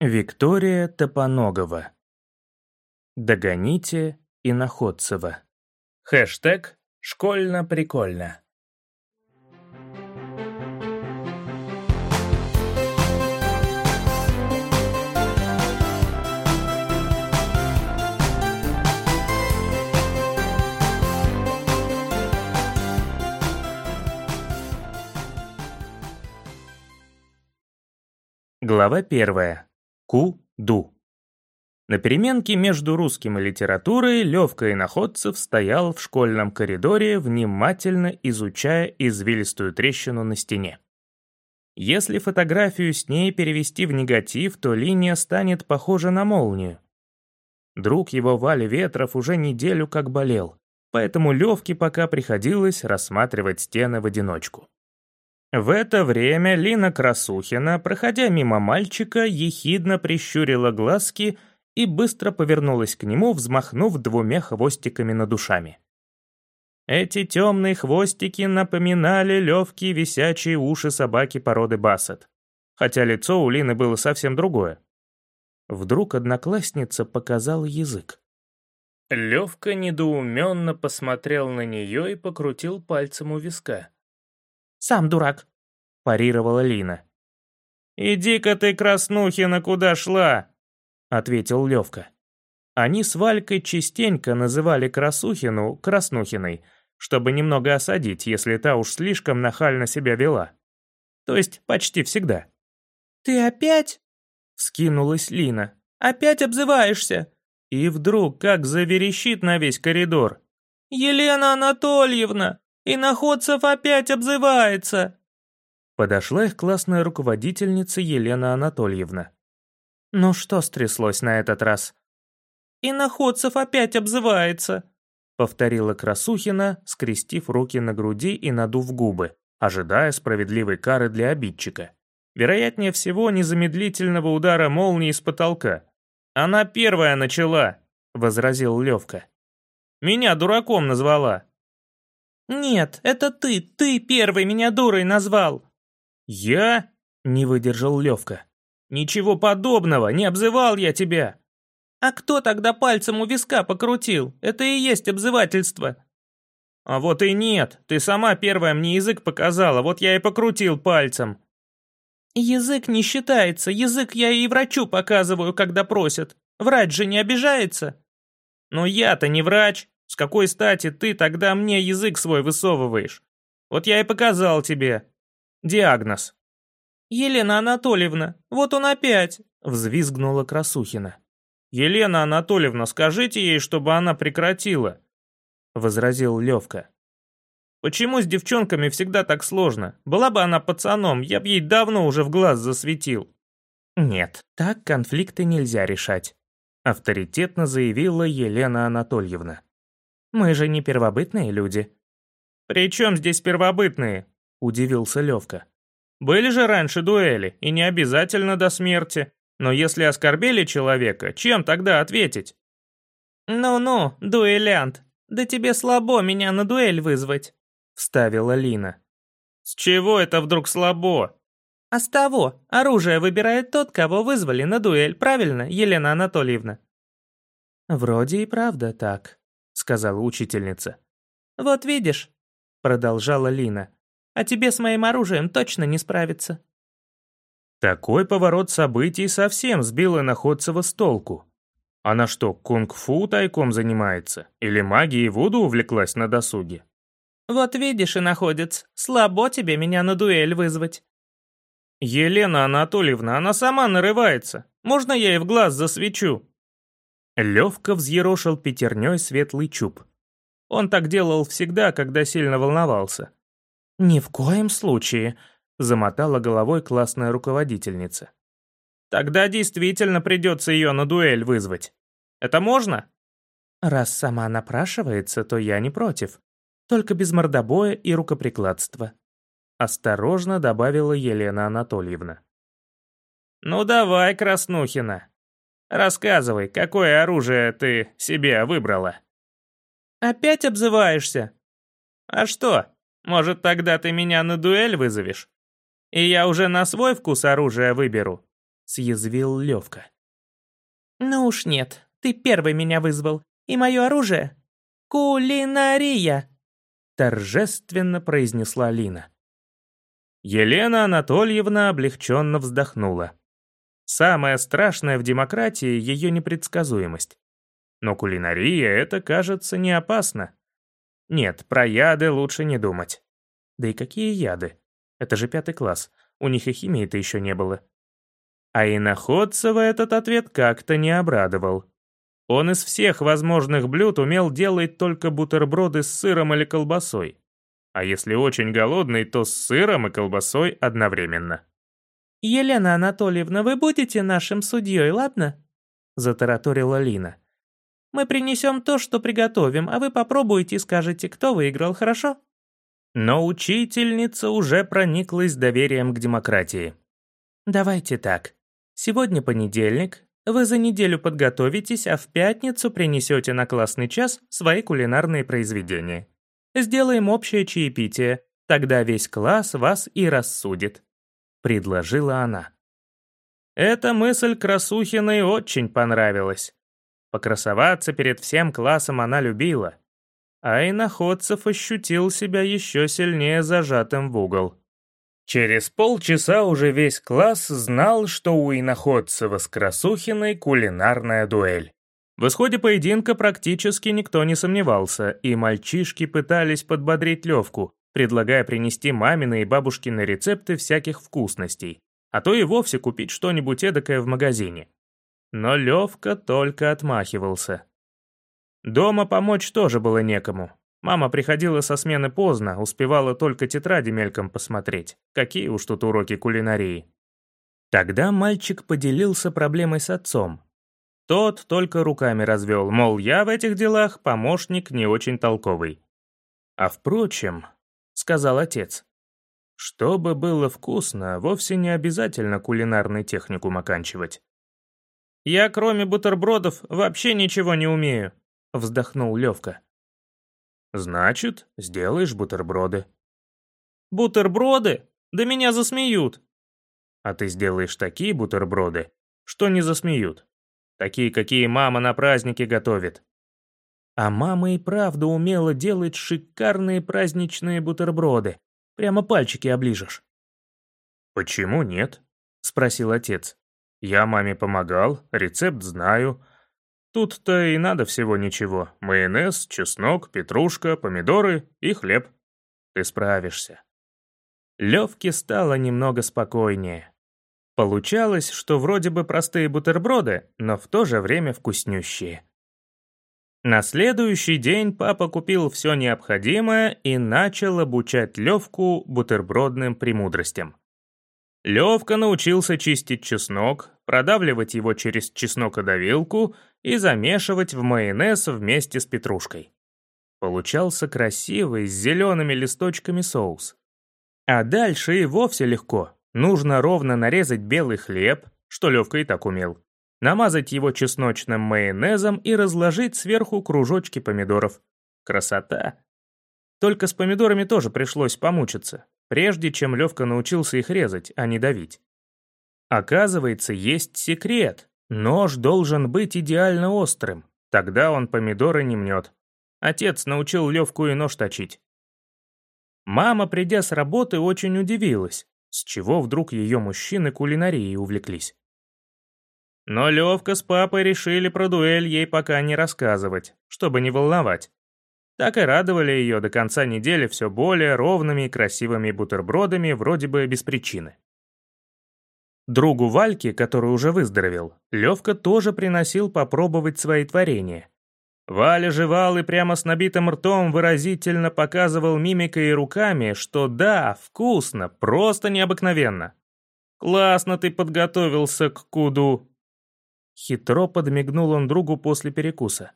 Виктория Топоногова. Догоните Иноходцева. Хэштег «Школьно-прикольно». Глава первая. Ку-ду. На переменке между русским и литературой Левка Иноходцев стоял в школьном коридоре, внимательно изучая извилистую трещину на стене. Если фотографию с ней перевести в негатив, то линия станет похожа на молнию. Друг его Валя Ветров уже неделю как болел, поэтому Левке пока приходилось рассматривать стены в одиночку. В это время Лина Красухина, проходя мимо мальчика, ехидно прищурила глазки и быстро повернулась к нему, взмахнув двумя хвостиками над душами. Эти темные хвостики напоминали легкие висячие уши собаки породы бассет, хотя лицо у Лины было совсем другое. Вдруг одноклассница показала язык. Левка недоуменно посмотрел на нее и покрутил пальцем у виска. Сам дурак», — парировала Лина. «Иди-ка ты, Краснухина, куда шла?» — ответил Левка. Они с Валькой частенько называли Красухину Краснухиной, чтобы немного осадить, если та уж слишком нахально себя вела. То есть почти всегда. «Ты опять?» — вскинулась Лина. «Опять обзываешься?» И вдруг как заверещит на весь коридор. «Елена Анатольевна, и Находцев опять обзывается!» Подошла их классная руководительница Елена Анатольевна. «Ну что стряслось на этот раз?» «И Находцев опять обзывается!» Повторила Красухина, скрестив руки на груди и надув губы, ожидая справедливой кары для обидчика. Вероятнее всего, незамедлительного удара молнии с потолка. «Она первая начала!» — возразил Левка. «Меня дураком назвала!» «Нет, это ты, ты первый меня дурой назвал!» «Я?» — не выдержал Левка. «Ничего подобного, не обзывал я тебя!» «А кто тогда пальцем у виска покрутил? Это и есть обзывательство!» «А вот и нет, ты сама первая мне язык показала, вот я и покрутил пальцем!» «Язык не считается, язык я и врачу показываю, когда просят. Врач же не обижается?» «Но я-то не врач!» С какой стати ты тогда мне язык свой высовываешь? Вот я и показал тебе. Диагноз. Елена Анатольевна, вот он опять, взвизгнула Красухина. Елена Анатольевна, скажите ей, чтобы она прекратила, возразил Левка. Почему с девчонками всегда так сложно? Была бы она пацаном, я б ей давно уже в глаз засветил. Нет, так конфликты нельзя решать, авторитетно заявила Елена Анатольевна. Мы же не первобытные люди». «При чем здесь первобытные?» – удивился Левка. «Были же раньше дуэли, и не обязательно до смерти. Но если оскорбили человека, чем тогда ответить?» «Ну-ну, дуэлянт, да тебе слабо меня на дуэль вызвать», – вставила Лина. «С чего это вдруг слабо?» «А с того, оружие выбирает тот, кого вызвали на дуэль, правильно, Елена Анатольевна?» «Вроде и правда так», сказала учительница. «Вот видишь», — продолжала Лина, «а тебе с моим оружием точно не справиться». Такой поворот событий совсем сбил Иноходцева с толку. Она что, кунг-фу тайком занимается? Или магией Вуду увлеклась на досуге? «Вот видишь, иноходец, слабо тебе меня на дуэль вызвать». «Елена Анатольевна, она сама нарывается. Можно я ей в глаз засвечу?» Левка взъерошил пятерней светлый чуб. Он так делал всегда, когда сильно волновался. «Ни в коем случае», — замотала головой классная руководительница. «Тогда действительно придется ее на дуэль вызвать. Это можно?» «Раз сама напрашивается, то я не против. Только без мордобоя и рукоприкладства», — осторожно добавила Елена Анатольевна. «Ну давай, Краснухина», Рассказывай, какое оружие ты себе выбрала?» «Опять обзываешься?» «А что, может, тогда ты меня на дуэль вызовешь? И я уже на свой вкус оружие выберу. съязвил Левка. «Ну уж нет, ты первый меня вызвал. И мое оружие — кулинария!» Торжественно произнесла Лина. Елена Анатольевна облегченно вздохнула. Самое страшное в демократии — ее непредсказуемость. Но кулинария — это, кажется, не опасно. Нет, про яды лучше не думать. Да и какие яды? Это же пятый класс, у них и химии-то еще не было. А иноходцева этот ответ как-то не обрадовал. Он из всех возможных блюд умел делать только бутерброды с сыром или колбасой. А если очень голодный, то с сыром и колбасой одновременно. «Елена Анатольевна, вы будете нашим судьей, ладно?» Затараторила Лина. «Мы принесем то, что приготовим, а вы попробуйте и скажете, кто выиграл, хорошо?» Но учительница уже прониклась доверием к демократии. «Давайте так. Сегодня понедельник, вы за неделю подготовитесь, а в пятницу принесете на классный час свои кулинарные произведения. Сделаем общее чаепитие, тогда весь класс вас и рассудит», — предложила она. Эта мысль Красухиной очень понравилась. Покрасоваться перед всем классом она любила. А иноходцев ощутил себя еще сильнее зажатым в угол. Через полчаса уже весь класс знал, что у Иноходцева с Красухиной кулинарная дуэль. В исходе поединка практически никто не сомневался, и мальчишки пытались подбодрить Левку, предлагая принести мамины и бабушкины рецепты всяких вкусностей, а то и вовсе купить что-нибудь эдакое в магазине. Но Левка только отмахивался. Дома помочь тоже было некому, Мама приходила со смены поздно, успевала только тетради мельком посмотреть. Какие уж тут уроки кулинарии. Тогда мальчик поделился проблемой с отцом. Тот только руками развел, мол, я в этих делах помощник не очень толковый. «А впрочем», — сказал отец, — «чтобы было вкусно, вовсе не обязательно кулинарный техникум оканчивать». «Я, кроме бутербродов, вообще ничего не умею», — вздохнул Левка. Значит, сделаешь бутерброды. Бутерброды? Да меня засмеют. А ты сделаешь такие бутерброды, что не засмеют. Такие, какие мама на празднике готовит. А мама и правда умела делать шикарные праздничные бутерброды. Прямо пальчики оближешь. «Почему нет?» — спросил отец. «Я маме помогал, рецепт знаю, Тут-то и надо всего ничего. Майонез, чеснок, петрушка, помидоры и хлеб. Ты справишься. Левке стало немного спокойнее. Получалось, что вроде бы простые бутерброды, но в то же время вкуснющие. На следующий день папа купил все необходимое и начал обучать Левку бутербродным премудростям. Левка научился чистить чеснок, продавливать его через чеснокодавилку и замешивать в майонез вместе с петрушкой. Получался красивый с зелеными листочками соус. А дальше и вовсе легко. Нужно ровно нарезать белый хлеб, что Левка и так умел, намазать его чесночным майонезом и разложить сверху кружочки помидоров. Красота! Только с помидорами тоже пришлось помучиться, прежде чем Левка научился их резать, а не давить. Оказывается, есть секрет. Нож должен быть идеально острым, тогда он помидоры не мнет. Отец научил Левку и нож точить. Мама, придя с работы, очень удивилась, с чего вдруг ее мужчины кулинарией увлеклись. Но Левка с папой решили про дуэль ей пока не рассказывать, чтобы не волновать. Так и радовали ее до конца недели все более ровными и красивыми бутербродами вроде бы без причины. Другу Вальке, который уже выздоровел, Левка тоже приносил попробовать свои творения. Валя жевал и прямо с набитым ртом выразительно показывал мимикой и руками, что да, вкусно, просто необыкновенно. «Классно ты подготовился к куду!» Хитро подмигнул он другу после перекуса.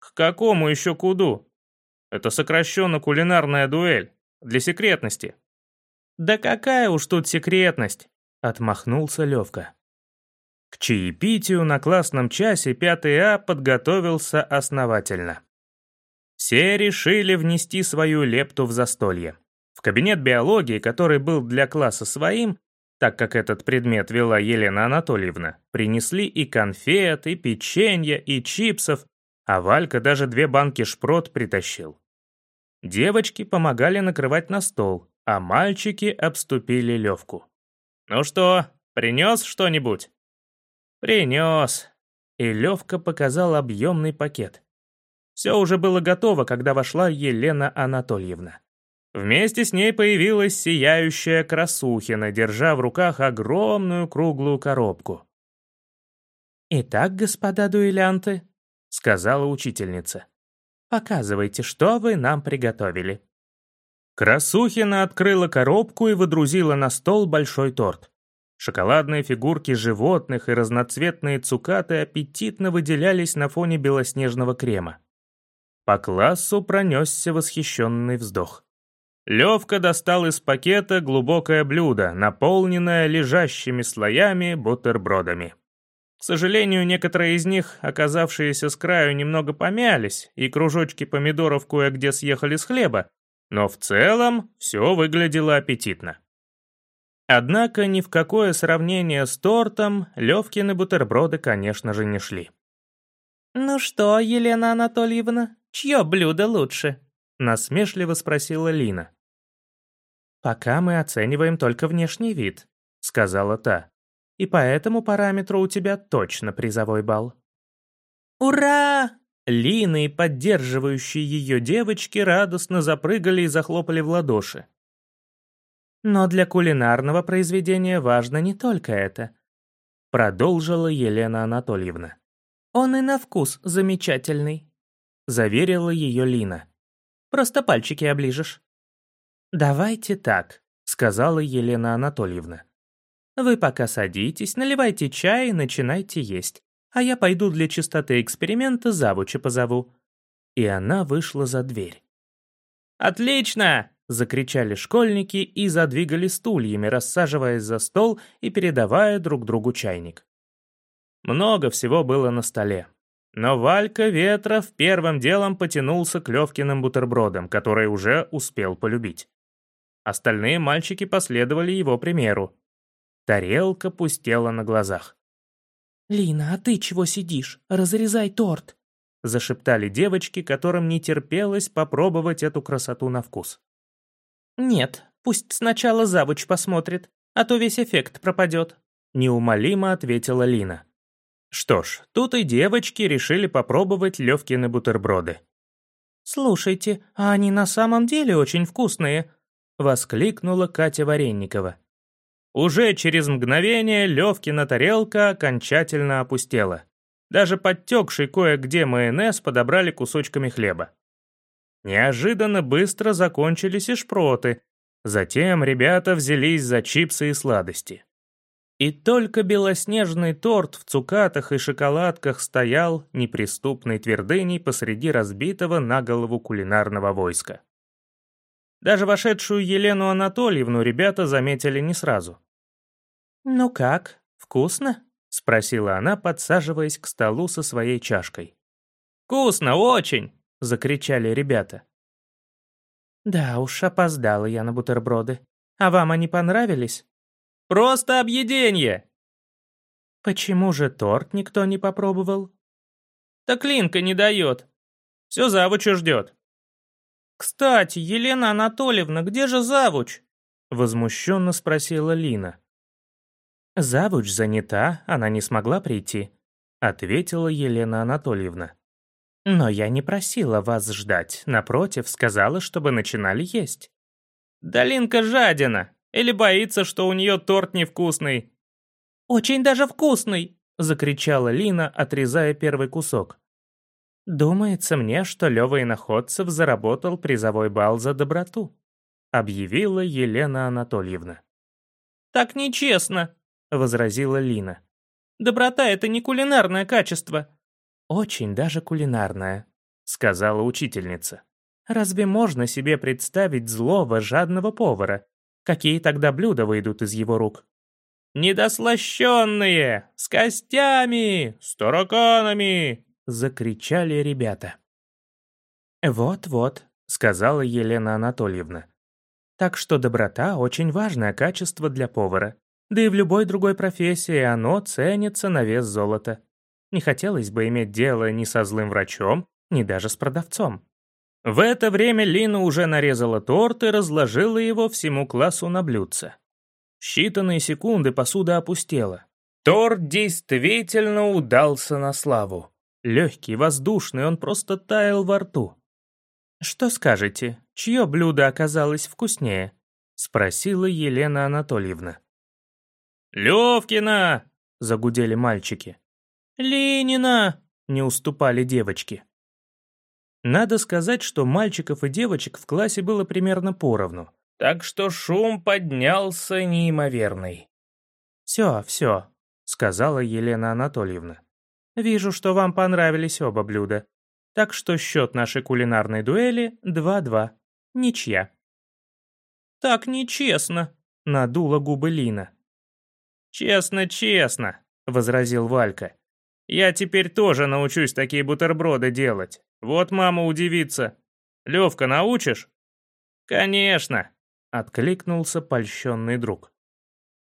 «К какому еще куду?» «Это сокращенно кулинарная дуэль, для секретности». «Да какая уж тут секретность!» Отмахнулся Левка. К чаепитию на классном часе 5 А подготовился основательно. Все решили внести свою лепту в застолье. В кабинет биологии, который был для класса своим, так как этот предмет вела Елена Анатольевна, принесли и конфет, и печенье, и чипсов, а Валька даже две банки шпрот притащил. Девочки помогали накрывать на стол, а мальчики обступили Левку. «Ну что, принес что-нибудь?» «Принес». И Левка показал объемный пакет. Все уже было готово, когда вошла Елена Анатольевна. Вместе с ней появилась сияющая красухина, держа в руках огромную круглую коробку. «Итак, господа дуэлянты», — сказала учительница, — «показывайте, что вы нам приготовили». Красухина открыла коробку и выдрузила на стол большой торт. Шоколадные фигурки животных и разноцветные цукаты аппетитно выделялись на фоне белоснежного крема. По классу пронесся восхищенный вздох. Левка достал из пакета глубокое блюдо, наполненное лежащими слоями бутербродами. К сожалению, некоторые из них, оказавшиеся с краю, немного помялись, и кружочки помидоров кое-где съехали с хлеба, но в целом все выглядело аппетитно. Однако ни в какое сравнение с тортом Левкины бутерброды, конечно же, не шли. «Ну что, Елена Анатольевна, чье блюдо лучше?» Насмешливо спросила Лина. «Пока мы оцениваем только внешний вид», — сказала та. «И по этому параметру у тебя точно призовой балл». «Ура!» Лина и поддерживающие ее девочки радостно запрыгали и захлопали в ладоши. «Но для кулинарного произведения важно не только это», — продолжила Елена Анатольевна. «Он и на вкус замечательный», — заверила ее Лина. «Просто пальчики оближешь». «Давайте так», — сказала Елена Анатольевна. «Вы пока садитесь, наливайте чай и начинайте есть, а я пойду для чистоты эксперимента завуча позову». И она вышла за дверь. «Отлично!» — закричали школьники и задвигали стульями, рассаживаясь за стол и передавая друг другу чайник. Много всего было на столе. Но Валька Ветров первым делом потянулся к Левкиным бутербродам, которые уже успел полюбить. Остальные мальчики последовали его примеру. Тарелка пустела на глазах. «Лина, а ты чего сидишь? Разрезай торт!» Зашептали девочки, которым не терпелось попробовать эту красоту на вкус. «Нет, пусть сначала завуч посмотрит, а то весь эффект пропадет», неумолимо ответила Лина. Что ж, тут и девочки решили попробовать Левкины бутерброды. «Слушайте, а они на самом деле очень вкусные», воскликнула Катя Варенникова. Уже через мгновение Левкина тарелка окончательно опустела. Даже подтекший кое-где майонез подобрали кусочками хлеба. Неожиданно быстро закончились и шпроты. Затем ребята взялись за чипсы и сладости. И только белоснежный торт в цукатах и шоколадках стоял неприступной твердыней посреди разбитого на голову кулинарного войска. Даже вошедшую Елену Анатольевну ребята заметили не сразу. «Ну как, вкусно?» — спросила она, подсаживаясь к столу со своей чашкой. «Вкусно, очень!» — закричали ребята. «Да уж, опоздала я на бутерброды. А вам они понравились?» «Просто объеденье!» «Почему же торт никто не попробовал?» «Так Линка не дает. Все завучу ждет». «Кстати, Елена Анатольевна, где же завуч?» Возмущенно спросила Лина. «Завуч занята, она не смогла прийти», ответила Елена Анатольевна. «Но я не просила вас ждать, напротив, сказала, чтобы начинали есть». «Долинка жадина! Или боится, что у нее торт невкусный?» «Очень даже вкусный!» закричала Лина, отрезая первый кусок. «Думается мне, что Лёва Иноходцев заработал призовой балл за доброту», объявила Елена Анатольевна. «Так нечестно», — возразила Лина. «Доброта — это не кулинарное качество». «Очень даже кулинарное», — сказала учительница. «Разве можно себе представить злого, жадного повара? Какие тогда блюда выйдут из его рук?» «Недослащенные! С костями! С тараканами!» закричали ребята. «Вот-вот», — сказала Елена Анатольевна. «Так что доброта — очень важное качество для повара. Да и в любой другой профессии оно ценится на вес золота. Не хотелось бы иметь дело ни со злым врачом, ни даже с продавцом. В это время Лина уже нарезала торт и разложила его всему классу на блюдце. В считанные секунды посуда опустела. Торт действительно удался на славу. Легкий, воздушный, он просто таял во рту. «Что скажете, чье блюдо оказалось вкуснее?» — спросила Елена Анатольевна. «Левкина!» — загудели мальчики. «Ленина!» — не уступали девочки. Надо сказать, что мальчиков и девочек в классе было примерно поровну, так что шум поднялся неимоверный. «Все, все», — сказала Елена Анатольевна. «Вижу, что вам понравились оба блюда. Так что счет нашей кулинарной дуэли 2-2. Ничья». «Так нечестно», — надула губы Лина. «Честно, честно», — возразил Валька. «Я теперь тоже научусь такие бутерброды делать. Вот мама удивится. Левка, научишь?» «Конечно», — откликнулся польщенный друг.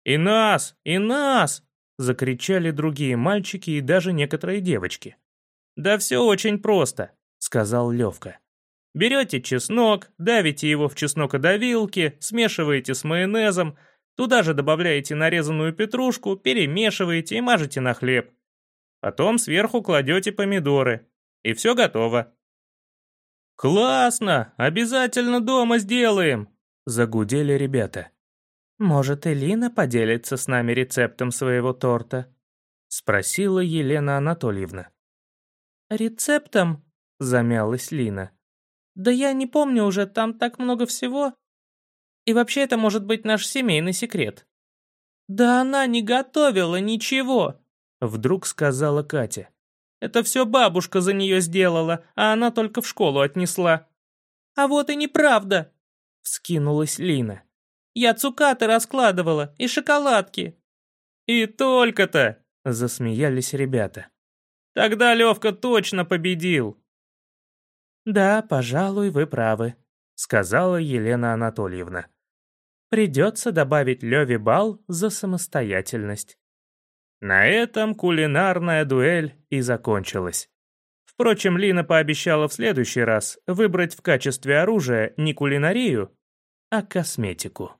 «И нас! И нас!» — закричали другие мальчики и даже некоторые девочки. «Да все очень просто», — сказал Левка. «Берете чеснок, давите его в чеснокодавилке, смешиваете с майонезом, туда же добавляете нарезанную петрушку, перемешиваете и мажете на хлеб. Потом сверху кладете помидоры. И все готово». «Классно! Обязательно дома сделаем!» — загудели ребята. «Может, Элина поделится с нами рецептом своего торта?» — спросила Елена Анатольевна. «Рецептом?» — замялась Лина. «Да я не помню уже, там так много всего. И вообще это может быть наш семейный секрет». «Да она не готовила ничего», — вдруг сказала Катя. «Это все бабушка за нее сделала, а она только в школу отнесла». «А вот и неправда», — вскинулась Лина. «Я цукаты раскладывала и шоколадки». «И только-то», — засмеялись ребята. Тогда Левка точно победил. Да, пожалуй, вы правы, сказала Елена Анатольевна. Придется добавить Леве бал за самостоятельность. На этом кулинарная дуэль и закончилась. Впрочем, Лина пообещала в следующий раз выбрать в качестве оружия не кулинарию, а косметику.